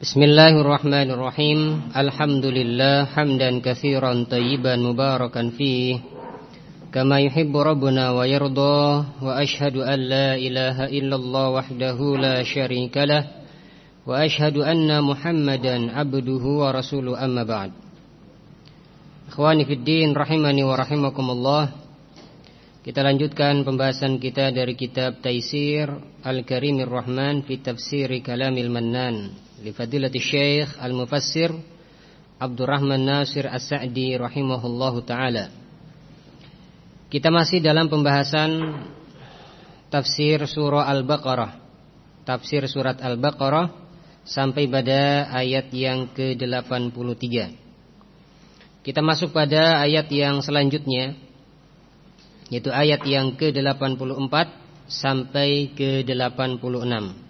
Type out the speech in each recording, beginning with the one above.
Bismillahirrahmanirrahim. Alhamdulillah Hamdan kathiran tayyiban mubarakan fi Kama yuhibu wa yardha Wa ashadu an la ilaha la sharika Wa ashadu anna muhammadan abduhu wa rasuluh amma ba'd. Ikhwanifiddin rahimani wa rahimakumullah. Kita lanjutkan pembahasan kita dari kitab Taisir Al-Karimir Rahman Fi tafsiri kalamil Fadilati Syekh Al-Mufassir Abdurrahman Nasir As-Sa'di rahimahullahu taala. Kita masih dalam pembahasan tafsir surah Al-Baqarah. Tafsir surat Al-Baqarah sampai pada ayat yang ke-83. Kita masuk pada ayat yang selanjutnya yaitu ayat yang ke-84 sampai ke-86.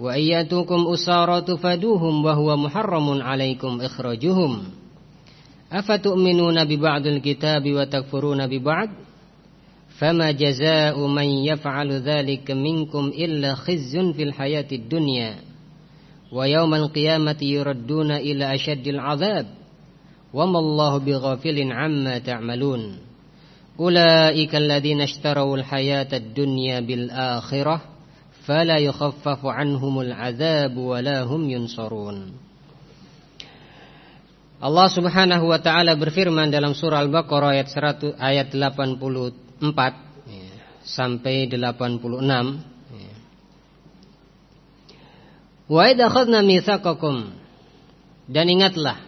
وإياتكم أسارة فدوهم وهو محرم عليكم إخراجهم. أفتؤمنون ببعض الكتاب وتكفرون ببعض؟ فما جزاء من يفعل ذلك منكم إلا خز في الحياة الدنيا. ويوم القيامة يردون إلى أشد العذاب. وما الله بغافل عما تعملون. أولئك الذين اشتروا الحياة الدنيا بالآخرة. fala yukhaffafu anhumul azab wala hum yunsarun Allah Subhanahu wa taala berfirman dalam surah Al-Baqarah ayat 100 ayat 84 sampai 86 Wa idh akhadna mitsaqakum dan ingatlah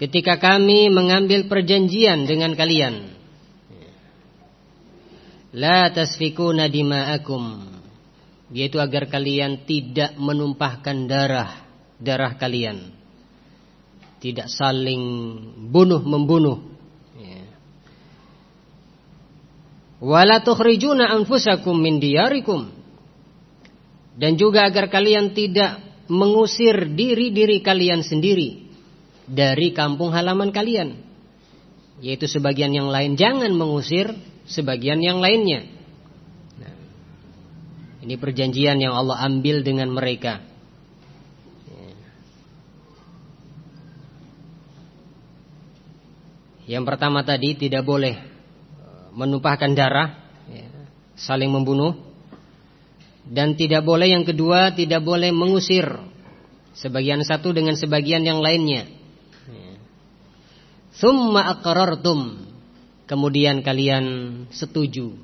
ketika kami mengambil perjanjian dengan kalian la tasfikuna dima'akum yaitu agar kalian tidak menumpahkan darah darah kalian tidak saling bunuh membunuh ya. wala tukhrijuna anfusakum min diyarikum dan juga agar kalian tidak mengusir diri-diri kalian sendiri dari kampung halaman kalian. Yaitu sebagian yang lain jangan mengusir sebagian yang lainnya. Ini perjanjian yang Allah ambil dengan mereka. Yang pertama tadi tidak boleh menumpahkan darah, ya, saling membunuh, dan tidak boleh yang kedua tidak boleh mengusir sebagian satu dengan sebagian yang lainnya. Thumma aqrartum. Kemudian kalian setuju.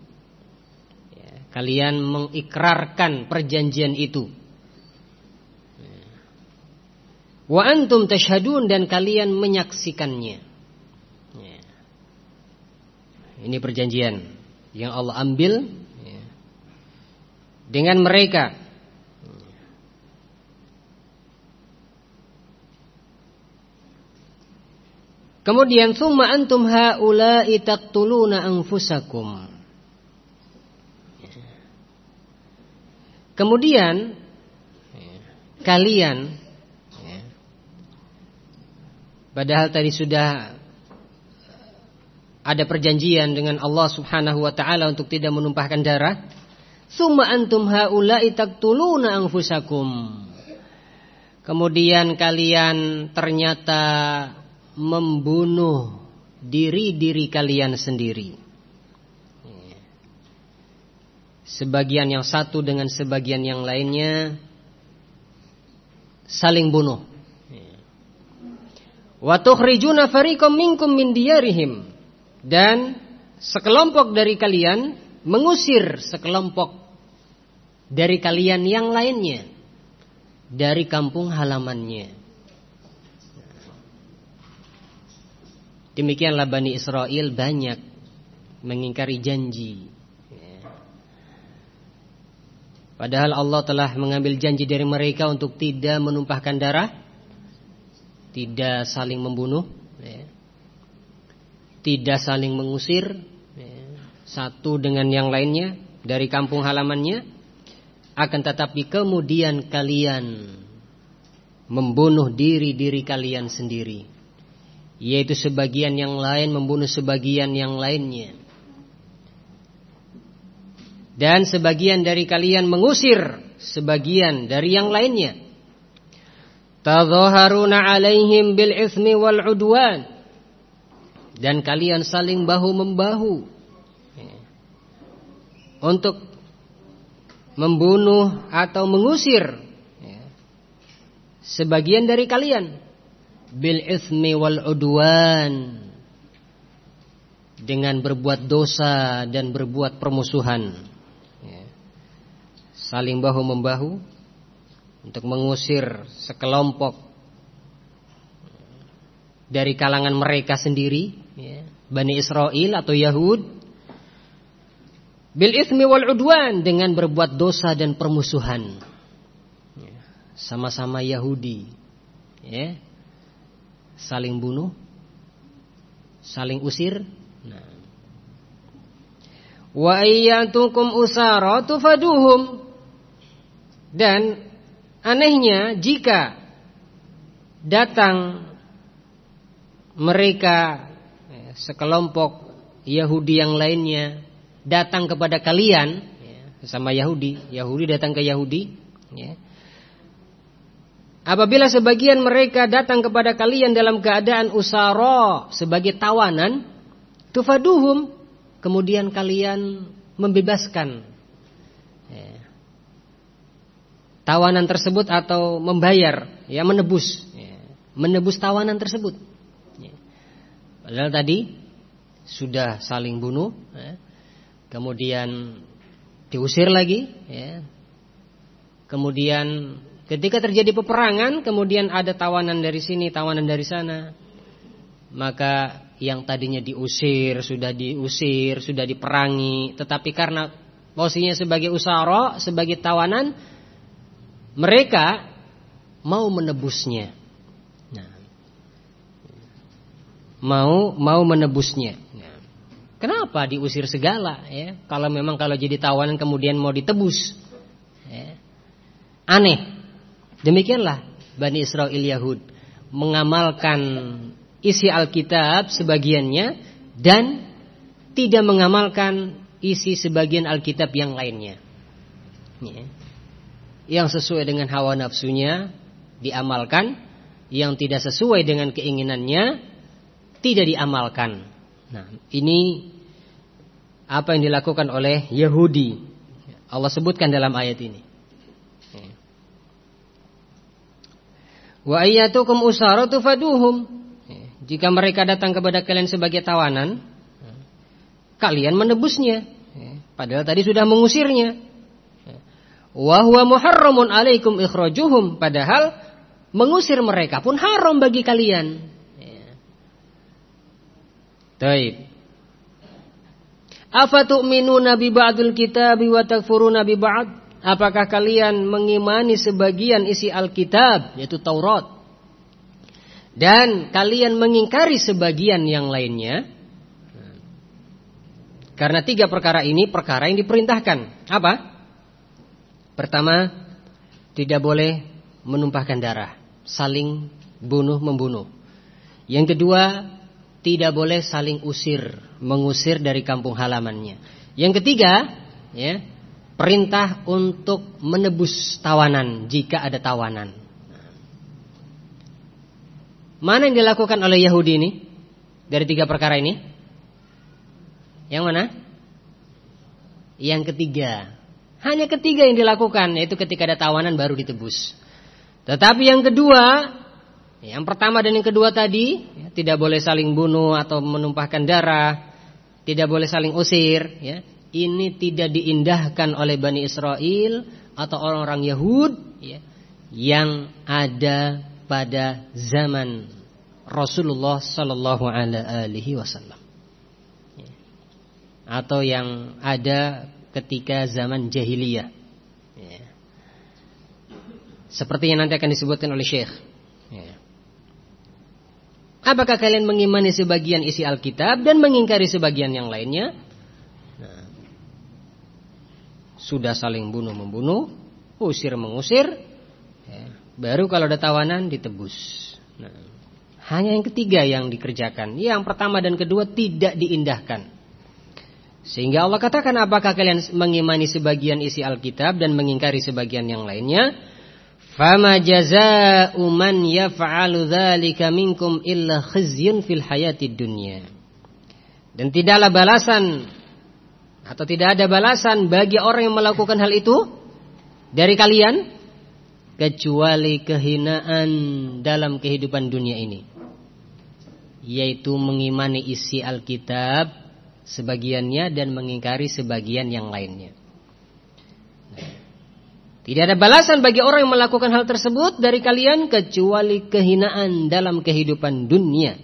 Kalian mengikrarkan perjanjian itu. Wa antum tashhadun dan kalian menyaksikannya. Ya. Ini perjanjian yang Allah ambil ya, dengan mereka Kemudian summa antum haula'i taqtuluna anfusakum. Kemudian kalian padahal tadi sudah ada perjanjian dengan Allah Subhanahu wa taala untuk tidak menumpahkan darah. Summa antum haula'i taqtuluna anfusakum. Kemudian kalian ternyata membunuh diri-diri kalian sendiri. Sebagian yang satu dengan sebagian yang lainnya saling bunuh. Wa tukhrijuna fariqam minkum min diyarihim dan sekelompok dari kalian mengusir sekelompok dari kalian yang lainnya dari kampung halamannya. Demikianlah Bani Israel banyak mengingkari janji. Padahal Allah telah mengambil janji dari mereka untuk tidak menumpahkan darah, tidak saling membunuh, ya. tidak saling mengusir ya. satu dengan yang lainnya dari kampung halamannya. Akan tetapi kemudian kalian membunuh diri-diri kalian sendiri, yaitu sebagian yang lain membunuh sebagian yang lainnya dan sebagian dari kalian mengusir sebagian dari yang lainnya. Tadhaharuna 'alaihim bil itsmi wal 'udwan. Dan kalian saling bahu membahu untuk membunuh atau mengusir sebagian dari kalian bil itsmi wal 'udwan dengan berbuat dosa dan berbuat permusuhan saling bahu membahu untuk mengusir sekelompok dari kalangan mereka sendiri, ya, Bani Israel atau Yahud, bil ismi wal udwan dengan berbuat dosa dan permusuhan, ya, sama-sama Yahudi, ya, saling bunuh, saling usir. Nah. Wa ayyatukum usara tufaduhum dan anehnya jika datang mereka ya, sekelompok Yahudi yang lainnya datang kepada kalian ya, sama Yahudi, Yahudi datang ke Yahudi, ya. Apabila sebagian mereka datang kepada kalian dalam keadaan usara sebagai tawanan, tufaduhum, kemudian kalian membebaskan tawanan tersebut atau membayar, ya menebus, ya, menebus tawanan tersebut. Ya. Padahal tadi sudah saling bunuh, ya, kemudian diusir lagi, ya. kemudian ketika terjadi peperangan, kemudian ada tawanan dari sini, tawanan dari sana, maka yang tadinya diusir sudah diusir, sudah diperangi, tetapi karena posisinya sebagai usara, sebagai tawanan mereka mau menebusnya. Nah, mau mau menebusnya. Nah, kenapa diusir segala? Ya, kalau memang kalau jadi tawanan kemudian mau ditebus, ya. aneh. Demikianlah Bani Israel Yahud mengamalkan isi Alkitab sebagiannya dan tidak mengamalkan isi sebagian Alkitab yang lainnya. Ya yang sesuai dengan hawa nafsunya diamalkan, yang tidak sesuai dengan keinginannya tidak diamalkan. Nah, ini apa yang dilakukan oleh Yahudi. Allah sebutkan dalam ayat ini. Wa ayyatukum usaratu faduhum. Jika mereka datang kepada kalian sebagai tawanan, kalian menebusnya. Padahal tadi sudah mengusirnya wa huwa muharramun alaikum ikhrajuhum padahal mengusir mereka pun haram bagi kalian. Ya. Taib. Afa tu'minuna bi ba'dil kitabi wa takfuruna bi ba'd? Apakah kalian mengimani sebagian isi Alkitab yaitu Taurat dan kalian mengingkari sebagian yang lainnya? Karena tiga perkara ini perkara yang diperintahkan. Apa? Pertama, tidak boleh menumpahkan darah, saling bunuh membunuh. Yang kedua, tidak boleh saling usir, mengusir dari kampung halamannya. Yang ketiga, ya, perintah untuk menebus tawanan jika ada tawanan. Mana yang dilakukan oleh Yahudi ini dari tiga perkara ini? Yang mana? Yang ketiga, hanya ketiga yang dilakukan yaitu ketika ada tawanan baru ditebus. Tetapi yang kedua, yang pertama dan yang kedua tadi ya, tidak boleh saling bunuh atau menumpahkan darah, tidak boleh saling usir. Ya. Ini tidak diindahkan oleh Bani Israel atau orang-orang Yahud ya, yang ada pada zaman Rasulullah Sallallahu Alaihi Wasallam, ya. atau yang ada ketika zaman jahiliyah. Ya. Seperti yang nanti akan disebutkan oleh Syekh. Ya. Apakah kalian mengimani sebagian isi Alkitab dan mengingkari sebagian yang lainnya? Nah, sudah saling bunuh membunuh, usir mengusir, ya. baru kalau ada tawanan ditebus. Nah, hanya yang ketiga yang dikerjakan. Yang pertama dan kedua tidak diindahkan. Sehingga Allah katakan apakah kalian mengimani sebagian isi Alkitab dan mengingkari sebagian yang lainnya? Fama jazaa'u man yaf'alu dzalika minkum illa khizyun fil hayatid dunya. Dan tidaklah balasan atau tidak ada balasan bagi orang yang melakukan hal itu dari kalian kecuali kehinaan dalam kehidupan dunia ini. Yaitu mengimani isi Alkitab sebagiannya dan mengingkari sebagian yang lainnya. Tidak ada balasan bagi orang yang melakukan hal tersebut dari kalian kecuali kehinaan dalam kehidupan dunia.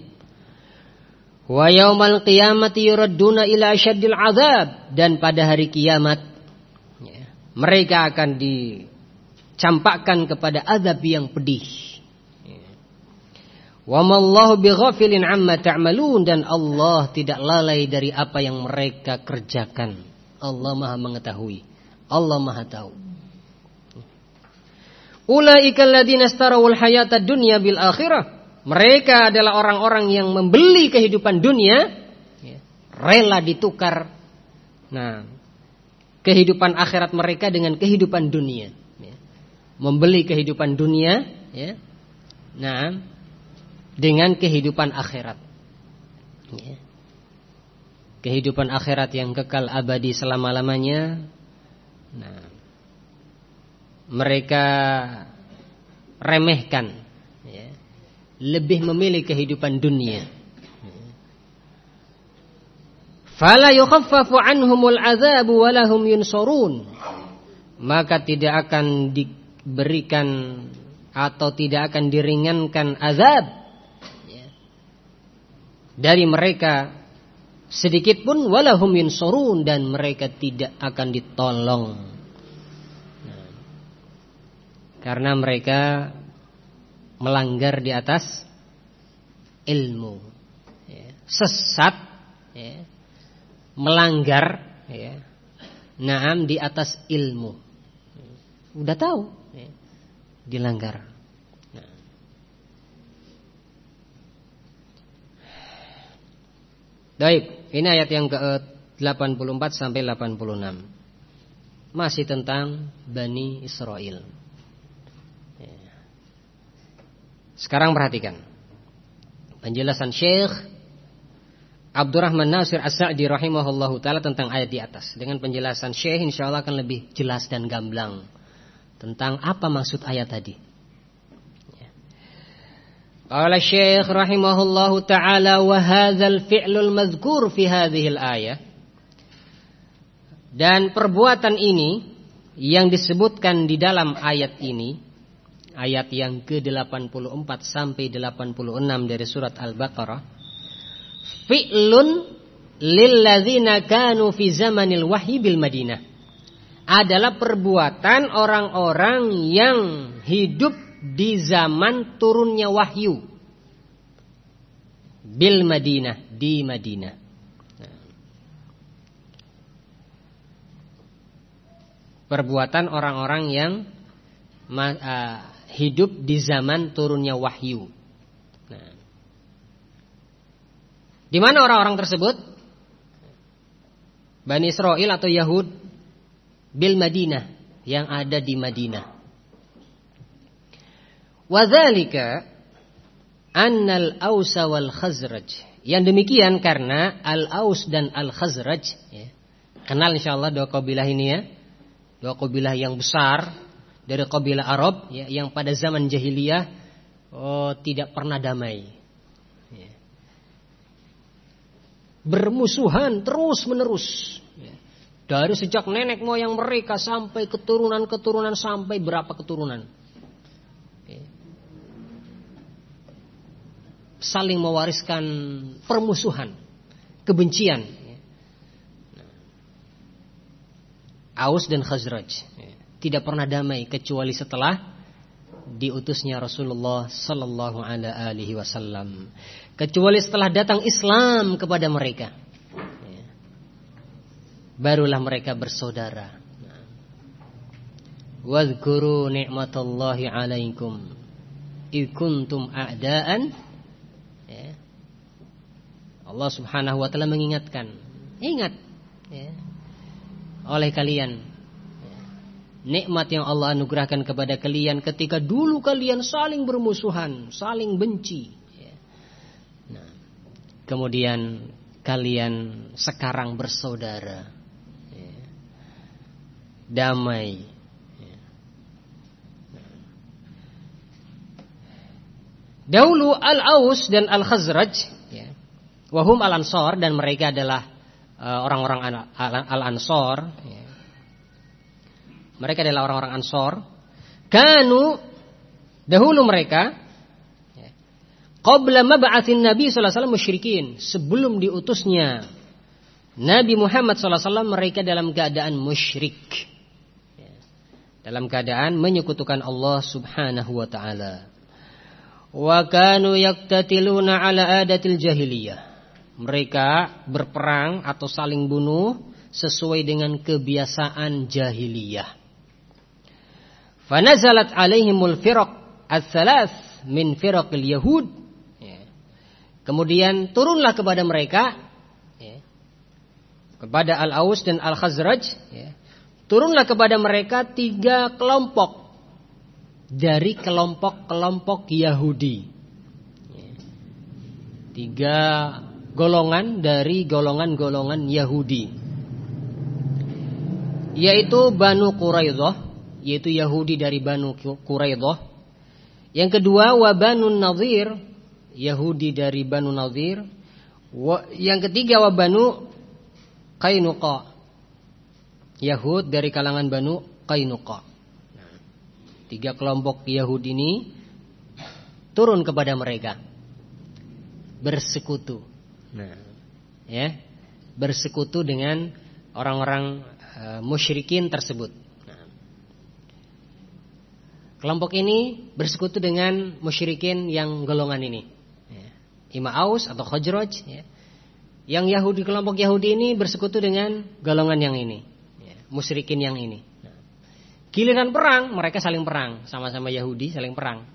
Wa yaumal qiyamati ila asyaddil azab dan pada hari kiamat ya, mereka akan dicampakkan kepada azab yang pedih. Wa mallahu bighafilin amma ta'malun dan Allah tidak lalai dari apa yang mereka kerjakan. Allah Maha mengetahui. Allah Maha tahu. Ulaikal ladzina hayatad dunya bil akhirah. Mereka adalah orang-orang yang membeli kehidupan dunia rela ditukar nah kehidupan akhirat mereka dengan kehidupan dunia. Membeli kehidupan dunia ya. Nah dengan kehidupan akhirat. Ya. Kehidupan akhirat yang kekal abadi selama-lamanya. Nah mereka remehkan ya. lebih memilih kehidupan dunia fala yukhaffafu anhumul azabu walahum yunsurun maka tidak akan diberikan atau tidak akan diringankan azab. Dari mereka sedikit pun walahum yunsurun dan mereka tidak akan ditolong karena mereka melanggar di atas ilmu. Ya. Sesat, ya. melanggar, ya. naam di atas ilmu. Udah tahu, dilanggar. Baik, ini ayat yang ke-84 sampai 86. Masih tentang Bani Israel. Sekarang perhatikan. Penjelasan Syekh Abdurrahman Nasir As-Sa'di rahimahullahu taala tentang ayat di atas. Dengan penjelasan Syekh insyaallah akan lebih jelas dan gamblang tentang apa maksud ayat tadi. Qala Syekh rahimahullahu taala wa hadzal fi'lul madhkur fi hadhihi al-ayah. Dan perbuatan ini yang disebutkan di dalam ayat ini ayat yang ke-84 sampai 86 dari surat Al-Baqarah fi'lun lilladzina kanu fi zamanil wahyi bil Madinah adalah perbuatan orang-orang yang hidup di zaman turunnya wahyu bil Madinah di Madinah perbuatan orang-orang yang hidup di zaman turunnya wahyu. Nah. Di mana orang-orang tersebut? Bani Israel atau Yahud bil Madinah yang ada di Madinah. Wadzalika annal Aus wal Khazraj. Yang demikian karena Al-Aus dan Al-Khazraj ya. Kenal insyaallah dua kabilah ini ya. Dua kabilah yang besar dari kabilah Arab ya, yang pada zaman jahiliyah oh, tidak pernah damai. Ya. Bermusuhan terus menerus. Ya. Dari sejak nenek moyang mereka sampai keturunan-keturunan sampai berapa keturunan. Saling mewariskan permusuhan, kebencian. Aus dan Khazraj. Tidak pernah damai kecuali setelah diutusnya Rasulullah sallallahu alaihi wasallam kecuali setelah datang Islam kepada mereka barulah mereka bersaudara wadhkuru ni'matallahi alaikum id kuntum a'daan. Allah Subhanahu wa taala mengingatkan ingat ya, oleh kalian nikmat yang Allah anugerahkan kepada kalian ketika dulu kalian saling bermusuhan, saling benci. Ya. Nah, kemudian kalian sekarang bersaudara, ya. damai. Ya. Dahulu Al-Aus dan Al-Khazraj, wahum Al-Ansor dan mereka adalah uh, orang-orang Al-Ansor. Mereka adalah orang-orang Ansor. Kanu dahulu mereka qabla mab'atsin Nabi sallallahu alaihi wasallam musyrikin, sebelum diutusnya Nabi Muhammad sallallahu alaihi wasallam mereka dalam keadaan musyrik. Dalam keadaan menyekutukan Allah Subhanahu wa taala. Wa kanu yaktatiluna ala adatil jahiliyah. Mereka berperang atau saling bunuh sesuai dengan kebiasaan jahiliyah. Fanazalat alaihimul firaq ats-tsalaats min firaqil yahud. Ya. Kemudian turunlah kepada mereka ya, kepada Al-Aus dan Al-Khazraj ya, turunlah kepada mereka tiga kelompok dari kelompok-kelompok Yahudi. Ya. Tiga golongan dari golongan-golongan Yahudi. Yaitu Banu Quraidah yaitu Yahudi dari Banu Quraidah. Yang kedua wa Banu Yahudi dari Banu Nadir. Yang ketiga wa Banu Qainuqa. Yahud dari kalangan Banu Qainuqa. Tiga kelompok Yahudi ini turun kepada mereka bersekutu. Nah, ya, bersekutu dengan orang-orang uh, musyrikin tersebut. Kelompok ini bersekutu dengan musyrikin yang golongan ini. Ya. Ima Aus atau Khajraj. Ya. Yang Yahudi kelompok Yahudi ini bersekutu dengan golongan yang ini. Ya. Musyrikin yang ini. Nah. Giliran perang mereka saling perang. Sama-sama Yahudi saling perang.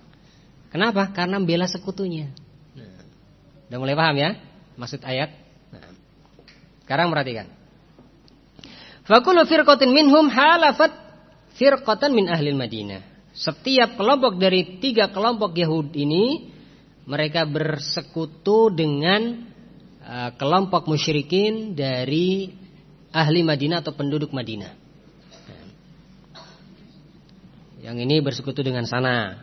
Kenapa? Karena bela sekutunya. Nah. Udah mulai paham ya? Maksud ayat. Nah. Sekarang perhatikan. Fakulu firqatin minhum halafat firqatan min ahli Madinah. Setiap kelompok dari tiga kelompok Yahudi ini mereka bersekutu dengan uh, kelompok musyrikin dari ahli Madinah atau penduduk Madinah. Yang ini bersekutu dengan sana.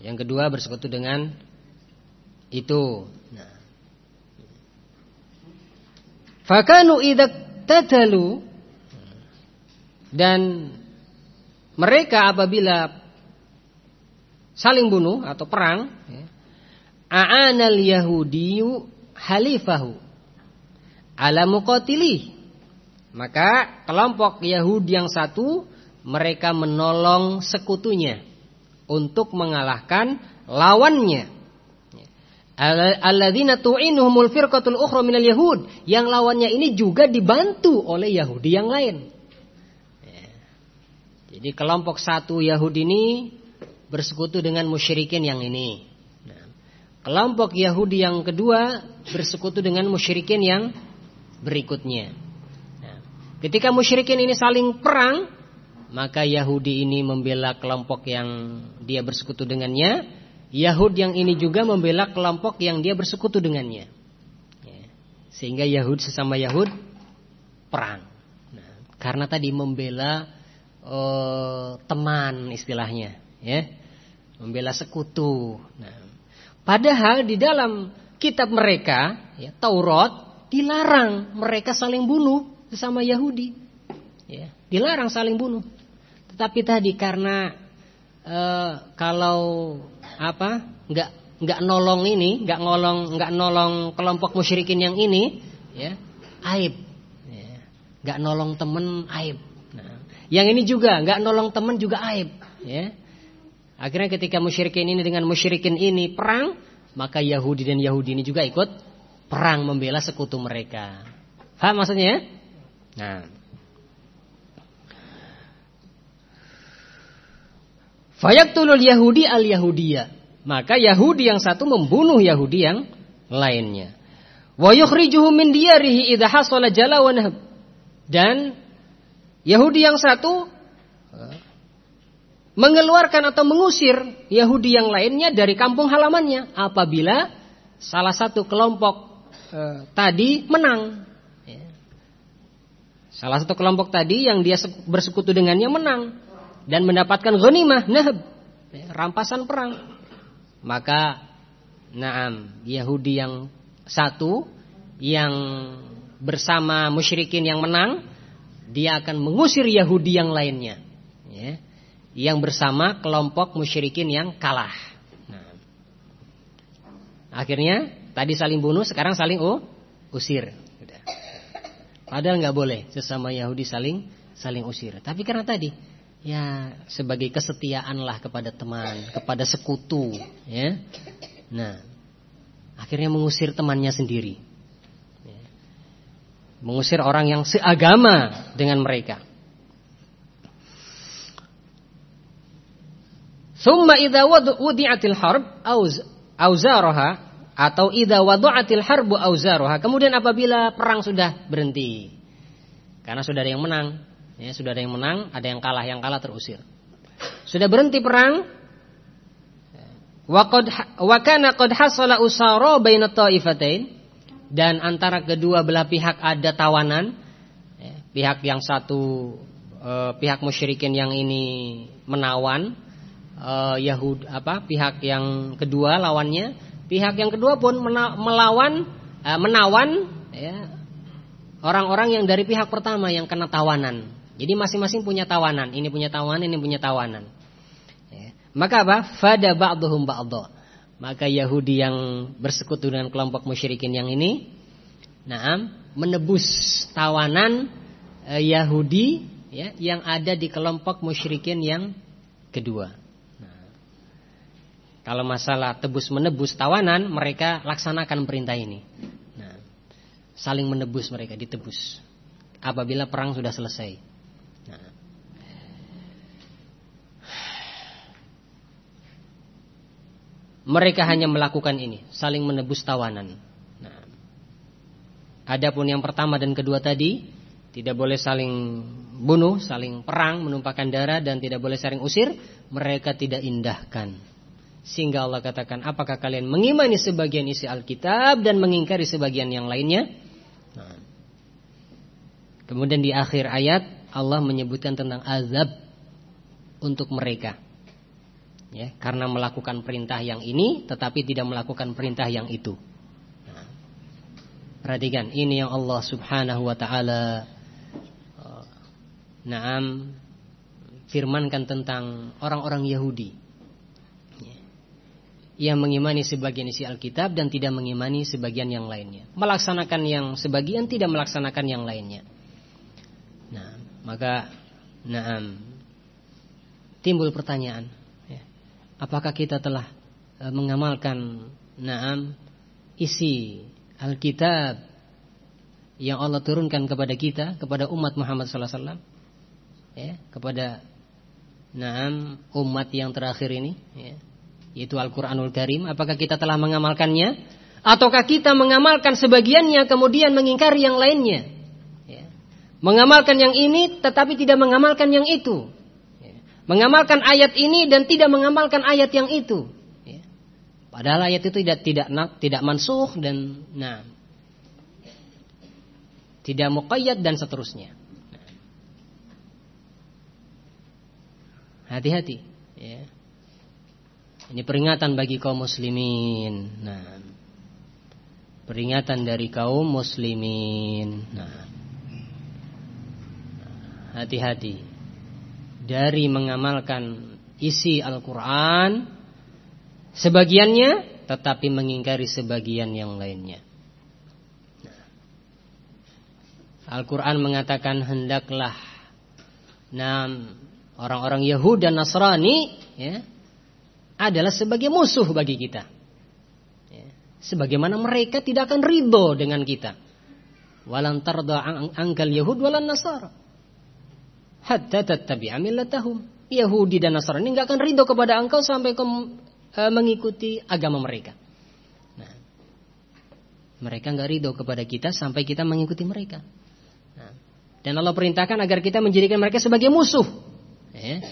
Yang kedua bersekutu dengan itu. Nah. Fakanu idak tatalu dan mereka apabila saling bunuh atau perang, ya, a'anal yahudiyu halifahu ala muqatili. Maka kelompok Yahudi yang satu mereka menolong sekutunya untuk mengalahkan lawannya. Alladzina tu'inuhumul firqatul ukhra minal yahud. Yang lawannya ini juga dibantu oleh Yahudi yang lain. Ya. Jadi kelompok satu Yahudi ini bersekutu dengan musyrikin yang ini. Nah, kelompok Yahudi yang kedua bersekutu dengan musyrikin yang berikutnya. Nah, ketika musyrikin ini saling perang, maka Yahudi ini membela kelompok yang dia bersekutu dengannya. Yahud yang ini juga membela kelompok yang dia bersekutu dengannya. Ya, sehingga Yahud sesama Yahud perang. Nah, karena tadi membela uh, teman istilahnya, ya membela sekutu. Nah, padahal di dalam kitab mereka, ya, Taurat dilarang mereka saling bunuh sesama Yahudi. Ya, dilarang saling bunuh. Tetapi tadi karena e, kalau apa nggak nggak nolong ini, nggak nolong nggak nolong kelompok musyrikin yang ini, ya aib. Ya, nggak nolong temen aib. Nah, yang ini juga nggak nolong temen juga aib. Ya, Akhirnya ketika musyrikin ini dengan musyrikin ini perang, maka Yahudi dan Yahudi ini juga ikut perang membela sekutu mereka. Faham maksudnya ya? Nah. Fayaktulul Yahudi al Yahudiyah. Maka Yahudi yang satu membunuh Yahudi yang lainnya. Wa yukhrijuhum min diyarihi idza. Dan Yahudi yang satu mengeluarkan atau mengusir Yahudi yang lainnya dari kampung halamannya apabila salah satu kelompok eh, tadi menang. Ya. Salah satu kelompok tadi yang dia bersekutu dengannya menang dan mendapatkan ghanimah, nahb, ya, rampasan perang. Maka naam, Yahudi yang satu yang bersama musyrikin yang menang, dia akan mengusir Yahudi yang lainnya. Ya, yang bersama kelompok musyrikin yang kalah. Nah. Akhirnya tadi saling bunuh, sekarang saling oh, usir. Padahal nggak boleh sesama Yahudi saling saling usir. Tapi karena tadi ya sebagai kesetiaanlah kepada teman, kepada sekutu, ya. Nah, akhirnya mengusir temannya sendiri. Ya. Mengusir orang yang seagama dengan mereka. Summa idza wudi'atil harb auzaraha atau idza wadu'atil harbu auzaraha. Kemudian apabila perang sudah berhenti. Karena sudah ada yang menang, Ya, sudah ada yang menang, ada yang kalah, yang kalah terusir. Sudah berhenti perang. Wa qad wa kana qad hasala dan antara kedua belah pihak ada tawanan. Ya, pihak yang satu eh, pihak musyrikin yang ini menawan eh, Yahud apa pihak yang kedua lawannya, pihak yang kedua pun melawan eh, menawan ya, orang-orang yang dari pihak pertama yang kena tawanan. Jadi masing-masing punya tawanan. Ini punya tawanan, ini punya tawanan. Ya. Maka apa? Fada ba'duhum ba'dha. Maka Yahudi yang bersekutu dengan kelompok musyrikin yang ini, naam, menebus tawanan eh, Yahudi ya, yang ada di kelompok musyrikin yang kedua. Nah, kalau masalah tebus menebus tawanan, mereka laksanakan perintah ini. Nah, saling menebus mereka, ditebus. Apabila perang sudah selesai. Mereka hanya melakukan ini, saling menebus tawanan. Nah, adapun yang pertama dan kedua tadi tidak boleh saling bunuh, saling perang, menumpahkan darah dan tidak boleh saling usir, mereka tidak indahkan. Sehingga Allah katakan, apakah kalian mengimani sebagian isi Alkitab dan mengingkari sebagian yang lainnya? Nah. Kemudian di akhir ayat Allah menyebutkan tentang azab untuk mereka ya, karena melakukan perintah yang ini tetapi tidak melakukan perintah yang itu. Nah, perhatikan ini yang Allah Subhanahu wa taala uh, Naam firmankan tentang orang-orang Yahudi ya, yang mengimani sebagian isi Alkitab dan tidak mengimani sebagian yang lainnya. Melaksanakan yang sebagian tidak melaksanakan yang lainnya. Nah, maka naam timbul pertanyaan apakah kita telah e, mengamalkan naam isi Alkitab yang Allah turunkan kepada kita kepada umat Muhammad sallallahu alaihi wasallam? Ya kepada naam umat yang terakhir ini ya yaitu Al-Qur'anul Karim. Apakah kita telah mengamalkannya? Ataukah kita mengamalkan sebagiannya kemudian mengingkari yang lainnya? Ya. mengamalkan yang ini tetapi tidak mengamalkan yang itu mengamalkan ayat ini dan tidak mengamalkan ayat yang itu. Ya. Padahal ayat itu tidak tidak tidak mansuh dan nah tidak muqayyad dan seterusnya. Hati-hati. Ya. Ini peringatan bagi kaum muslimin. Nah, peringatan dari kaum muslimin. Nah, hati-hati dari mengamalkan isi Al-Quran sebagiannya tetapi mengingkari sebagian yang lainnya. Al-Quran mengatakan hendaklah nam orang-orang Yahudi dan Nasrani ya, adalah sebagai musuh bagi kita. Ya. Sebagaimana mereka tidak akan ridho dengan kita. Walan tarda angkal Yahud walan Nasara. Hatta tattabi'a millatahum. Yahudi dan Nasrani nggak akan ridho kepada engkau sampai kau e, mengikuti agama mereka. Nah, mereka nggak ridho kepada kita sampai kita mengikuti mereka. Nah, dan Allah perintahkan agar kita menjadikan mereka sebagai musuh. Ya.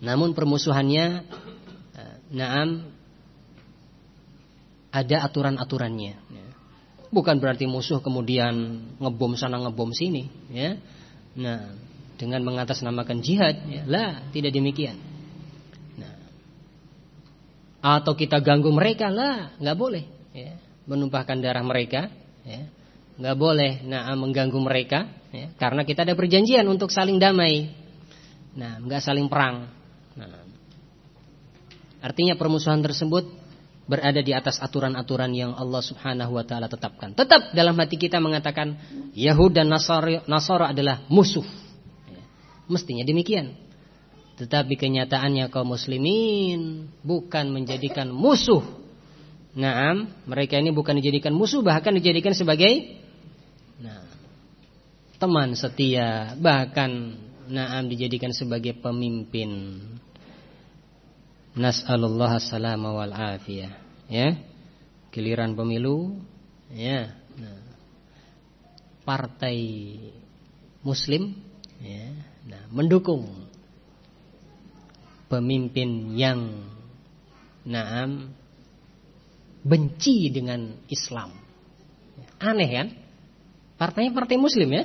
Namun permusuhannya eh, Naam Ada aturan-aturannya ya. Bukan berarti musuh kemudian Ngebom sana ngebom sini ya. Nah Dengan mengatasnamakan jihad ya. Lah tidak demikian nah. Atau kita ganggu mereka Lah nggak boleh ya. Menumpahkan darah mereka ya. Nggak boleh nah, mengganggu mereka ya. Karena kita ada perjanjian untuk saling damai Nah, nggak saling perang. Nah, artinya permusuhan tersebut berada di atas aturan-aturan yang Allah Subhanahu wa taala tetapkan. Tetap dalam hati kita mengatakan Yahud dan Nasara adalah musuh. Ya, mestinya demikian. Tetapi kenyataannya kaum muslimin bukan menjadikan musuh. Naam, mereka ini bukan dijadikan musuh bahkan dijadikan sebagai nah, teman setia, bahkan naam dijadikan sebagai pemimpin. Nas'alullah salama wal afiyah. Ya. Giliran pemilu ya. Nah. Partai Muslim ya. Nah, mendukung pemimpin yang naam benci dengan Islam. Aneh kan? Partainya partai Muslim ya.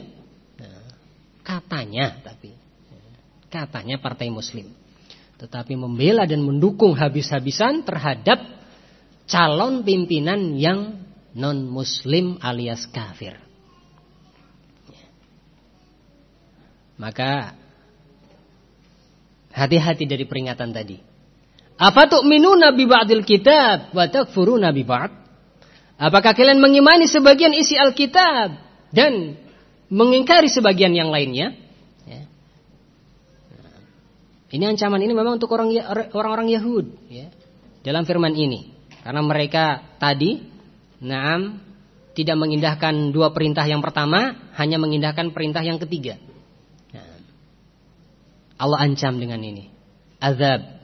Nah, katanya tapi katanya partai Muslim tetapi membela dan mendukung habis-habisan terhadap calon pimpinan yang non muslim alias kafir. Maka hati-hati dari peringatan tadi. Apa tu'minuna bi ba'dil kitab wa takfuruna bi ba'd? Apakah kalian mengimani sebagian isi Alkitab dan mengingkari sebagian yang lainnya? Ini ancaman ini memang untuk ya, orang-orang Yahud ya. Dalam firman ini. Karena mereka tadi Naam tidak mengindahkan dua perintah yang pertama, hanya mengindahkan perintah yang ketiga. Nah, Allah ancam dengan ini. Azab.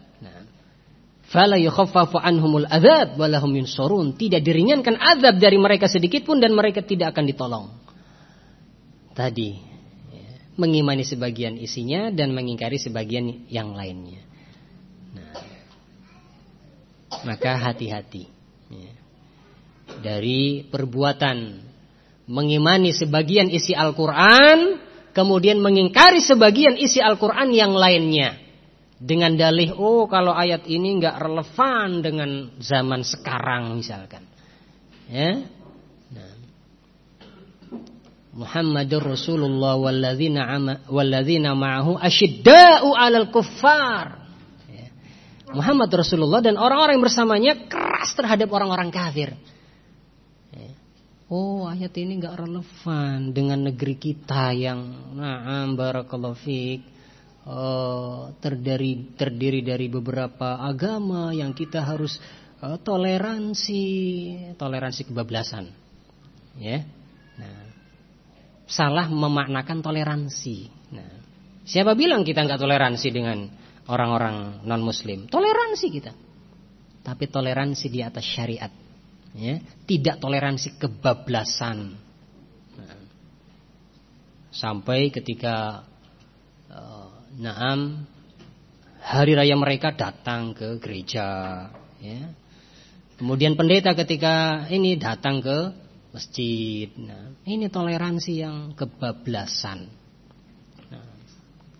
Fala yukhaffafu anhumul azab walahum yunsurun. Tidak diringankan azab dari mereka sedikit pun dan mereka tidak akan ditolong. Tadi mengimani sebagian isinya dan mengingkari sebagian yang lainnya. Nah, maka hati-hati ya. dari perbuatan mengimani sebagian isi Al-Quran, kemudian mengingkari sebagian isi Al-Quran yang lainnya dengan dalih oh kalau ayat ini nggak relevan dengan zaman sekarang misalkan, ya Muhammadur Rasulullah walladzina walladzina ma'ahu asyidda'u 'alal kuffar. Ya. Muhammad Rasulullah dan orang-orang yang bersamanya keras terhadap orang-orang kafir. Ya. Oh, ayat ini enggak relevan dengan negeri kita yang na'am barakallahu fiik. Oh, terdiri terdiri dari beberapa agama yang kita harus uh, toleransi, toleransi kebablasan. Ya. Salah memaknakan toleransi. Nah, siapa bilang kita nggak toleransi dengan orang-orang non Muslim? Toleransi kita, tapi toleransi di atas syariat, ya, tidak toleransi kebablasan. Nah, sampai ketika uh, Naam hari raya mereka datang ke gereja, ya. Kemudian pendeta ketika ini datang ke masjid. Nah, ini toleransi yang kebablasan. Nah,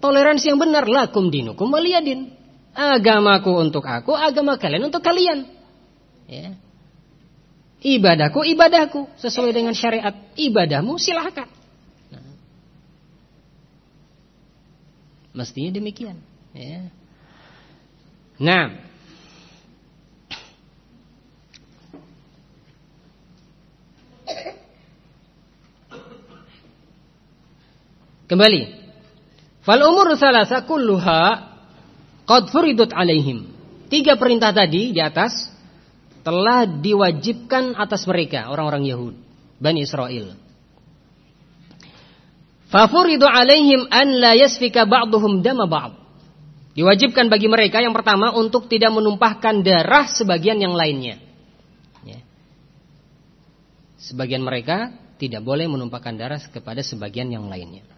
toleransi yang benar lakum dinukum waliyadin. Agamaku untuk aku, agama kalian untuk kalian. Ya. Ibadahku, ibadahku sesuai dengan syariat. Ibadahmu silahkan. Nah, mestinya demikian. Ya. Nah, Kembali. Fal umur salasa kulluha qad furidut alaihim. Tiga perintah tadi di atas telah diwajibkan atas mereka orang-orang Yahud, Bani Israel. Fafuridu alaihim an la yasfika ba'duhum dama ba'd. Diwajibkan bagi mereka yang pertama untuk tidak menumpahkan darah sebagian yang lainnya. Ya. Sebagian mereka tidak boleh menumpahkan darah kepada sebagian yang lainnya.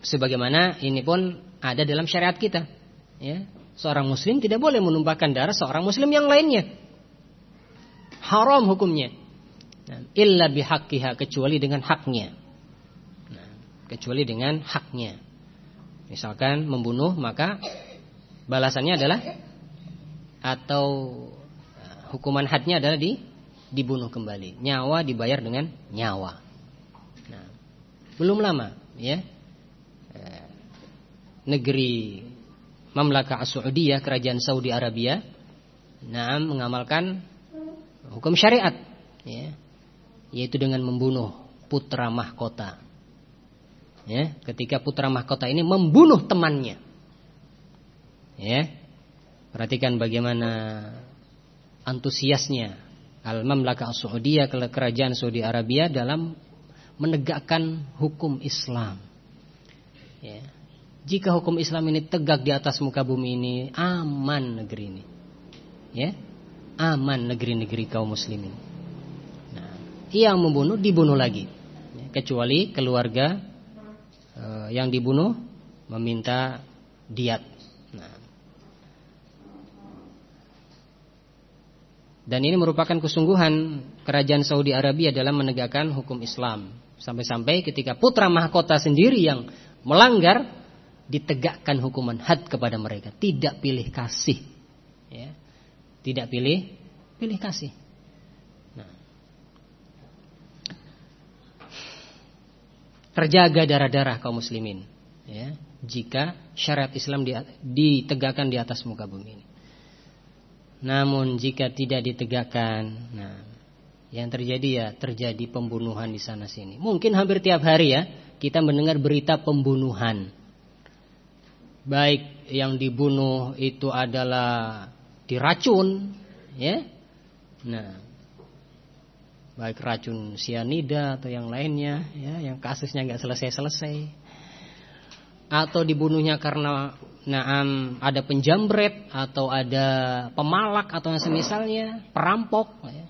Sebagaimana ini pun ada dalam syariat kita. Ya. Seorang muslim tidak boleh menumpahkan darah seorang muslim yang lainnya. Haram hukumnya. Nah, illa bihaqqiha kecuali dengan haknya. Nah, kecuali dengan haknya. Misalkan membunuh maka balasannya adalah atau uh, hukuman hadnya adalah di dibunuh kembali. Nyawa dibayar dengan nyawa. Nah, belum lama ya. Negeri Mamlakah Saudiyah, kerajaan Saudi Arabia, nah mengamalkan hukum syariat ya yaitu dengan membunuh putra mahkota. Ya, ketika putra mahkota ini membunuh temannya. Ya. Perhatikan bagaimana antusiasnya Al-Mamlakah Saudiyah kerajaan Saudi Arabia dalam menegakkan hukum Islam. Ya. Jika hukum Islam ini tegak di atas muka bumi ini, aman negeri ini. Ya. Aman negeri-negeri kaum muslimin yang membunuh dibunuh lagi. Kecuali keluarga uh, yang dibunuh meminta diat. Nah. Dan ini merupakan kesungguhan kerajaan Saudi Arabia dalam menegakkan hukum Islam. Sampai-sampai ketika putra mahkota sendiri yang melanggar ditegakkan hukuman had kepada mereka, tidak pilih kasih. Ya. Tidak pilih pilih kasih. terjaga darah-darah kaum muslimin ya jika syariat Islam ditegakkan di atas muka bumi ini. Namun jika tidak ditegakkan, nah yang terjadi ya terjadi pembunuhan di sana sini. Mungkin hampir tiap hari ya kita mendengar berita pembunuhan. Baik yang dibunuh itu adalah diracun, ya. Nah, baik racun sianida atau yang lainnya ya yang kasusnya nggak selesai-selesai atau dibunuhnya karena naam ada penjambret atau ada pemalak atau yang semisalnya perampok ya.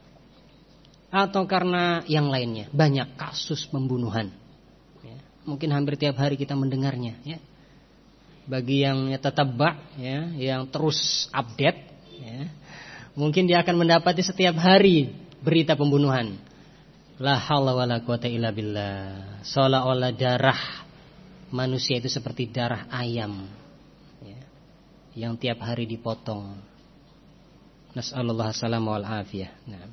atau karena yang lainnya banyak kasus pembunuhan ya. mungkin hampir tiap hari kita mendengarnya ya bagi yang tetap bak ya yang terus update ya mungkin dia akan mendapati setiap hari berita pembunuhan. La haula wala quwata illa billah. Seolah-olah darah manusia itu seperti darah ayam ya, yang tiap hari dipotong. Nasallallahu salam wal afiyah. Nah,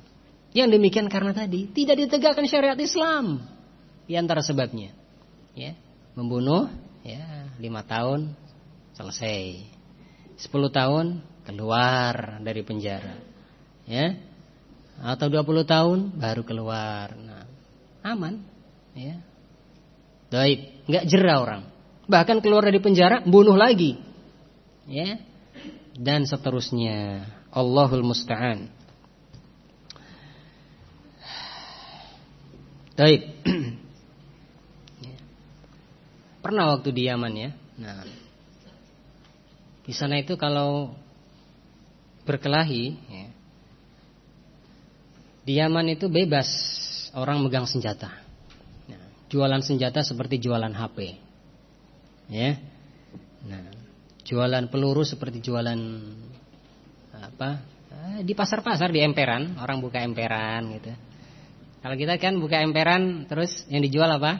yang demikian karena tadi tidak ditegakkan syariat Islam. Di antara sebabnya, ya, membunuh, ya, lima tahun selesai, sepuluh tahun keluar dari penjara, ya, atau 20 tahun baru keluar. Nah, aman, ya. Baik, nggak jerah orang. Bahkan keluar dari penjara bunuh lagi. Ya. Dan seterusnya. Allahul musta'an. Baik. Ya. Pernah waktu di Yaman ya. Nah, di sana itu kalau berkelahi ya, di Yaman itu bebas orang megang senjata. Nah, jualan senjata seperti jualan HP. Ya. Nah, jualan peluru seperti jualan apa? Eh, di pasar-pasar di emperan, orang buka emperan gitu. Kalau kita kan buka emperan terus yang dijual apa?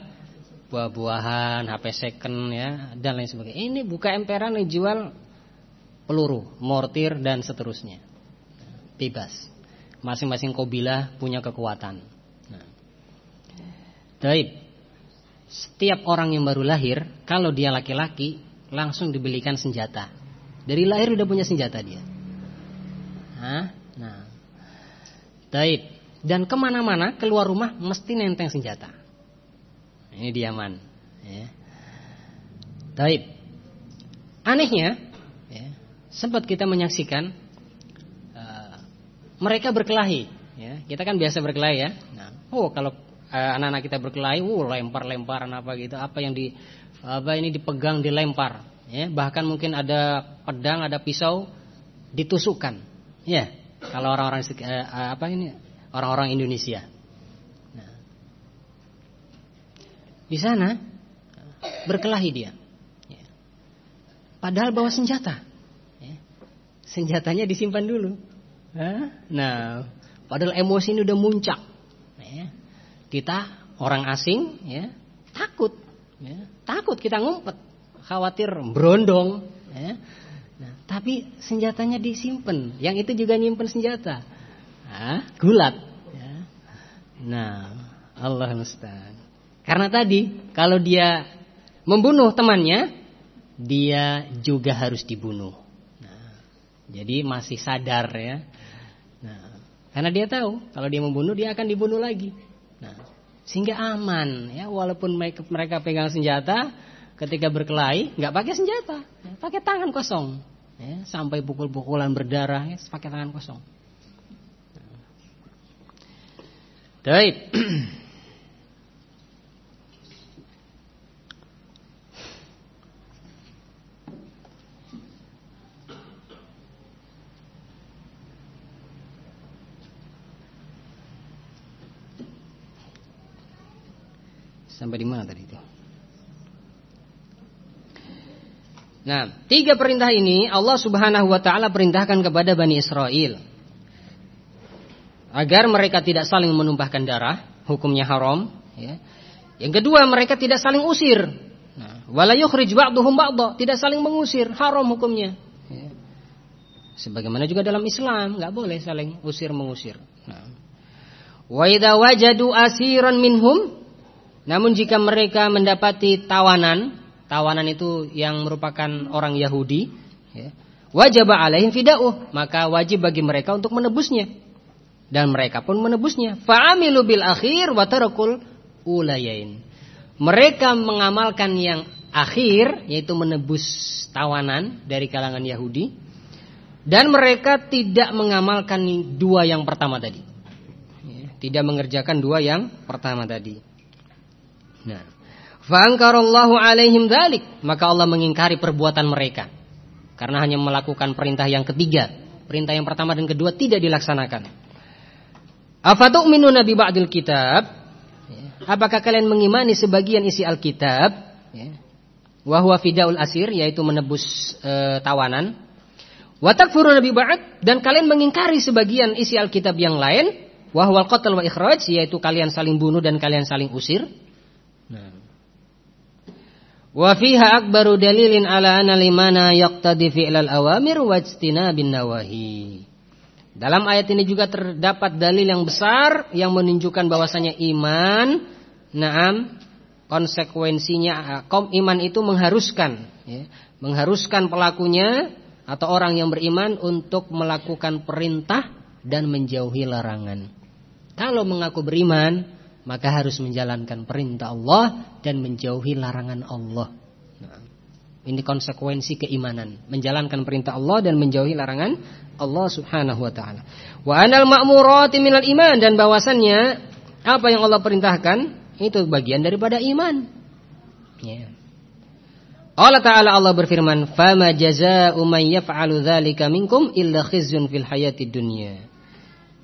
Buah-buahan, HP second ya, dan lain sebagainya. Ini buka emperan yang jual peluru, mortir dan seterusnya. Bebas. Masing-masing kabilah punya kekuatan. Nah. Setiap orang yang baru lahir, kalau dia laki-laki, langsung dibelikan senjata. Dari lahir udah punya senjata dia. Hah? Nah. Taib. Dan ke mana-mana keluar rumah mesti nenteng senjata. Ini diaman. Ya. Taib. Anehnya, ya, sempat kita menyaksikan uh, mereka berkelahi. Ya, kita kan biasa berkelahi ya. Nah, oh kalau uh, anak-anak kita berkelahi, oh lempar-lemparan apa gitu, apa yang di apa ini dipegang dilempar. Ya, bahkan mungkin ada pedang, ada pisau ditusukkan. Ya, kalau orang-orang uh, apa ini orang-orang Indonesia. Nah, di sana berkelahi dia. Ya. Padahal bawa senjata. Ya. Senjatanya disimpan dulu. Nah, padahal emosi ini udah muncak. Ya. Kita orang asing, ya, takut, ya, takut kita ngumpet, khawatir berondong. Ya. Nah, tapi senjatanya disimpan. Yang itu juga nyimpen senjata. Hah? Gulat. Ya. Nah, Allah mustahil. Karena tadi kalau dia membunuh temannya, dia juga harus dibunuh. Nah, jadi masih sadar ya. Nah, karena dia tahu kalau dia membunuh dia akan dibunuh lagi. Nah, sehingga aman ya walaupun mereka, pegang senjata ketika berkelahi nggak pakai senjata, pakai tangan kosong. Ya, sampai pukul-pukulan berdarah ya, pakai tangan kosong. Baik. Sampai di mana tadi itu? Nah, tiga perintah ini Allah Subhanahu wa taala perintahkan kepada Bani Israel agar mereka tidak saling menumpahkan darah, hukumnya haram, ya. Yang kedua, mereka tidak saling usir. Nah, wala yukhrij ba'dhum tidak saling mengusir, haram hukumnya. Ya. Sebagaimana juga dalam Islam, nggak boleh saling usir mengusir. Nah. Wa idza wajadu asiran minhum namun jika mereka mendapati tawanan, tawanan itu yang merupakan orang Yahudi, ya, wajib alaihim fida'uh, maka wajib bagi mereka untuk menebusnya. Dan mereka pun menebusnya. Fa'amilu bil akhir wa tarakul ulayain. Mereka mengamalkan yang akhir yaitu menebus tawanan dari kalangan Yahudi dan mereka tidak mengamalkan dua yang pertama tadi. Ya, tidak mengerjakan dua yang pertama tadi. Nah, alaihim dalik, maka Allah mengingkari perbuatan mereka. Karena hanya melakukan perintah yang ketiga, perintah yang pertama dan kedua tidak dilaksanakan. Afatu'minuna bi ba'dil kitab? Apakah kalian mengimani sebagian isi Alkitab? Wahwa fidaul asir yaitu menebus e, tawanan. Watakfuruna bi ba'd dan kalian mengingkari sebagian isi Alkitab yang lain. Wahwal qatl wa ikhraj yaitu kalian saling bunuh dan kalian saling usir. Wa fiha akbaru dalilin ala anna limana yaqtadi fi'lal awamir wajtina bin nawahi. Dalam ayat ini juga terdapat dalil yang besar yang menunjukkan bahwasanya iman, naam, konsekuensinya kaum iman itu mengharuskan, ya, mengharuskan pelakunya atau orang yang beriman untuk melakukan perintah dan menjauhi larangan. Kalau mengaku beriman, maka harus menjalankan perintah Allah dan menjauhi larangan Allah. Nah, ini konsekuensi keimanan, menjalankan perintah Allah dan menjauhi larangan Allah Subhanahu wa taala. Wa anal ma'murati minal iman dan bahwasannya apa yang Allah perintahkan itu bagian daripada iman. Ya. Allah Ta'ala Allah berfirman, "Fama jazaa'u man yaf'alu dzalika minkum illa khizyun fil hayatid dunya."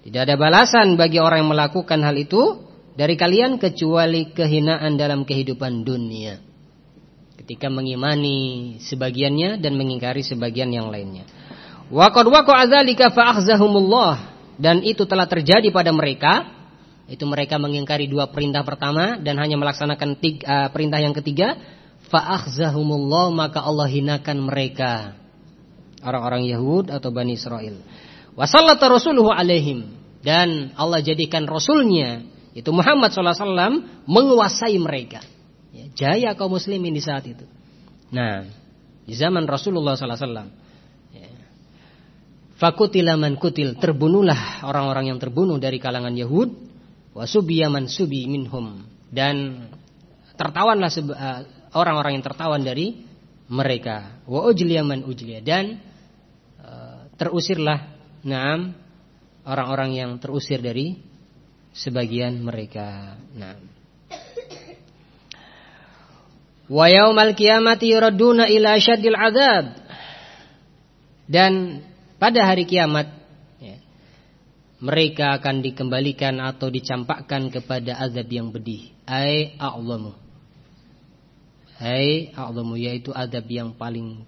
Tidak ada balasan bagi orang yang melakukan hal itu dari kalian kecuali kehinaan dalam kehidupan dunia. Ketika mengimani sebagiannya dan mengingkari sebagian yang lainnya. Wa qad waqa'a dzalika fa'akhzahumullah dan itu telah terjadi pada mereka. Itu mereka mengingkari dua perintah pertama dan hanya melaksanakan tiga, uh, perintah yang ketiga. Fa'akhzahumullah maka Allah hinakan mereka. Orang-orang Yahud atau Bani Israel. Wasallata rasuluhu alaihim dan Allah jadikan rasulnya itu Muhammad SAW menguasai mereka. Ya, jaya kaum muslimin di saat itu. Nah, di zaman Rasulullah SAW. Ya. Fakutilaman kutil. Terbunuhlah orang-orang yang terbunuh dari kalangan Yahud. Wasubiyaman subi minhum. Dan tertawanlah eh, orang-orang yang tertawan dari mereka. Wa ujliya man ujliya dan uh, terusirlah Naam orang-orang yang terusir dari sebagian mereka. Nah. Wa yaumal qiyamati yuraduna ila syaddil adzab. Dan pada hari kiamat ya, mereka akan dikembalikan atau dicampakkan kepada azab yang pedih. Ai a'lamu. Ai a'lamu yaitu azab yang paling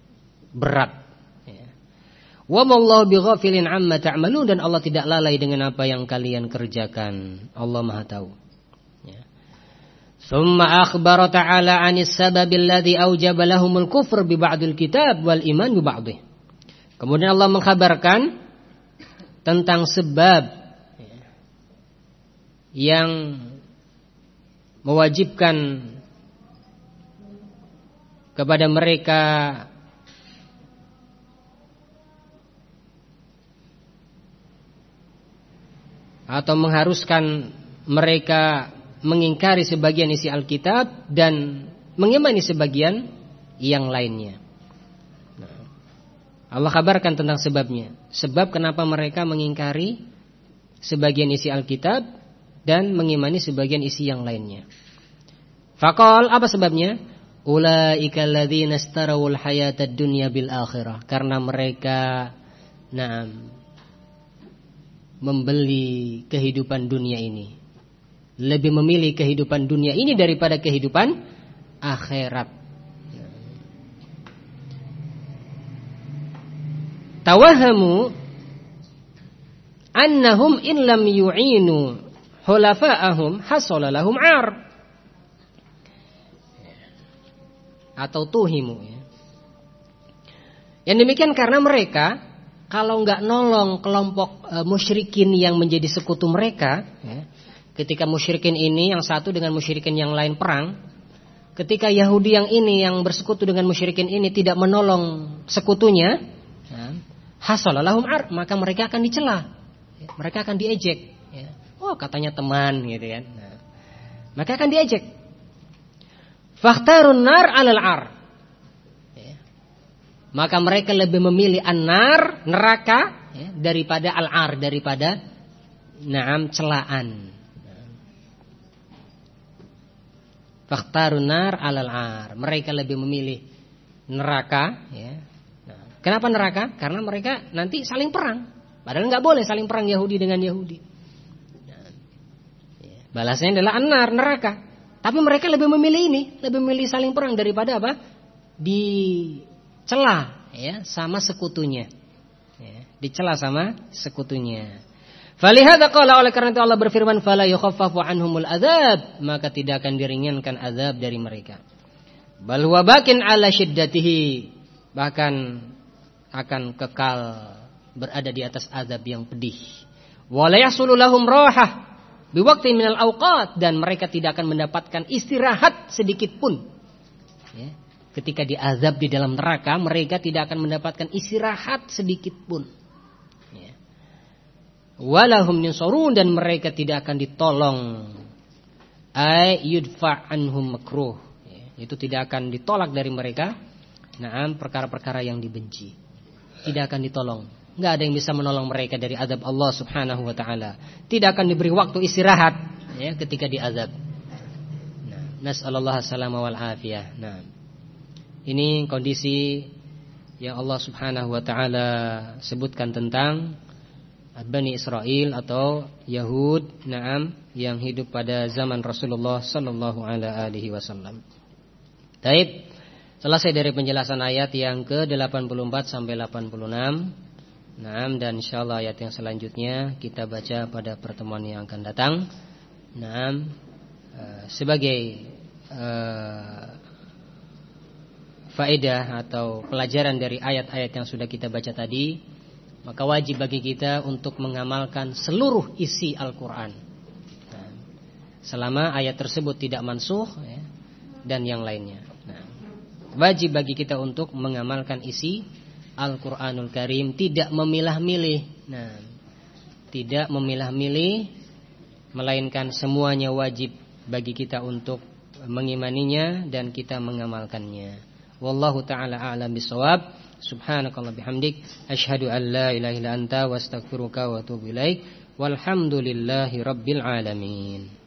berat Wa bighafilin amma ta'malun dan Allah tidak lalai dengan apa yang kalian kerjakan. Allah Maha tahu. Ya. Summa akhbara ta'ala 'anis sabab alladhi aujaba lahumul kufr bi ba'dil kitab wal iman bi ba'dih. Kemudian Allah mengkhabarkan tentang sebab ya, yang mewajibkan kepada mereka atau mengharuskan mereka mengingkari sebagian isi Alkitab dan mengimani sebagian yang lainnya. Nah, Allah kabarkan tentang sebabnya. Sebab kenapa mereka mengingkari sebagian isi Alkitab dan mengimani sebagian isi yang lainnya. Fakol apa sebabnya? Ulaika alladzina istarawul hayatad dunya bil akhirah. Karena mereka nah membeli kehidupan dunia ini. Lebih memilih kehidupan dunia ini daripada kehidupan akhirat. Tawahamu annahum in lam yu'inu hulafa'ahum hasala lahum ar. Atau tuhimu ya. Yang demikian karena mereka kalau nggak nolong kelompok e, musyrikin yang menjadi sekutu mereka, ya, ketika musyrikin ini yang satu dengan musyrikin yang lain perang, ketika Yahudi yang ini yang bersekutu dengan musyrikin ini tidak menolong sekutunya, ya, ar, maka mereka akan dicela, ya, mereka akan diejek. Ya. Oh katanya teman gitu kan, nah, maka akan diejek. Fakhtarun nar alal ar maka mereka lebih memilih anar neraka ya, daripada al-ar daripada naam celaan. Fakhtarun nar alal ar. Mereka lebih memilih neraka ya. Nah, kenapa neraka? Karena mereka nanti saling perang. Padahal nggak boleh saling perang Yahudi dengan Yahudi. Nah, ya. Balasnya adalah anar neraka. Tapi mereka lebih memilih ini, lebih memilih saling perang daripada apa? Di dicela ya sama sekutunya. Ya, dicela sama sekutunya. Falihada qala oleh karena itu Allah berfirman fala yukhaffafu anhumul adzab, maka tidak akan diringankan azab dari mereka. Bal huwa bakin ala syiddatihi, bahkan akan kekal berada di atas azab yang pedih. Wa la yahsulu lahum rahah biwaqti minal awqat dan mereka tidak akan mendapatkan istirahat sedikit pun. Ya ketika diazab di dalam neraka mereka tidak akan mendapatkan istirahat sedikit pun. Ya. Walahum yansurun dan mereka tidak akan ditolong. Ay yudfa anhum makruh. Ya. Itu tidak akan ditolak dari mereka. Naam perkara-perkara yang dibenci. Tidak akan ditolong. Enggak ada yang bisa menolong mereka dari azab Allah Subhanahu wa taala. Tidak akan diberi waktu istirahat ya ketika diazab. Nah, nasallallahu wal afiyah. Nah. Ini kondisi yang Allah Subhanahu wa taala sebutkan tentang Bani Israel atau Yahud, Naam yang hidup pada zaman Rasulullah sallallahu alaihi wasallam. Baik, selesai dari penjelasan ayat yang ke-84 sampai 86. Naam dan insyaallah ayat yang selanjutnya kita baca pada pertemuan yang akan datang. Naam eh, sebagai uh, faedah atau pelajaran dari ayat-ayat yang sudah kita baca tadi, maka wajib bagi kita untuk mengamalkan seluruh isi Al-Quran. Selama ayat tersebut tidak mansuh ya, dan yang lainnya. Nah, wajib bagi kita untuk mengamalkan isi Al-Quranul Karim, tidak memilah-milih. Nah, tidak memilah-milih, melainkan semuanya wajib bagi kita untuk mengimaninya dan kita mengamalkannya. Wallahu taala a'lam bisawab. Subhanakallah bihamdik asyhadu an la ilaha illa anta wa astaghfiruka wa atubu ilaik. Walhamdulillahi rabbil alamin.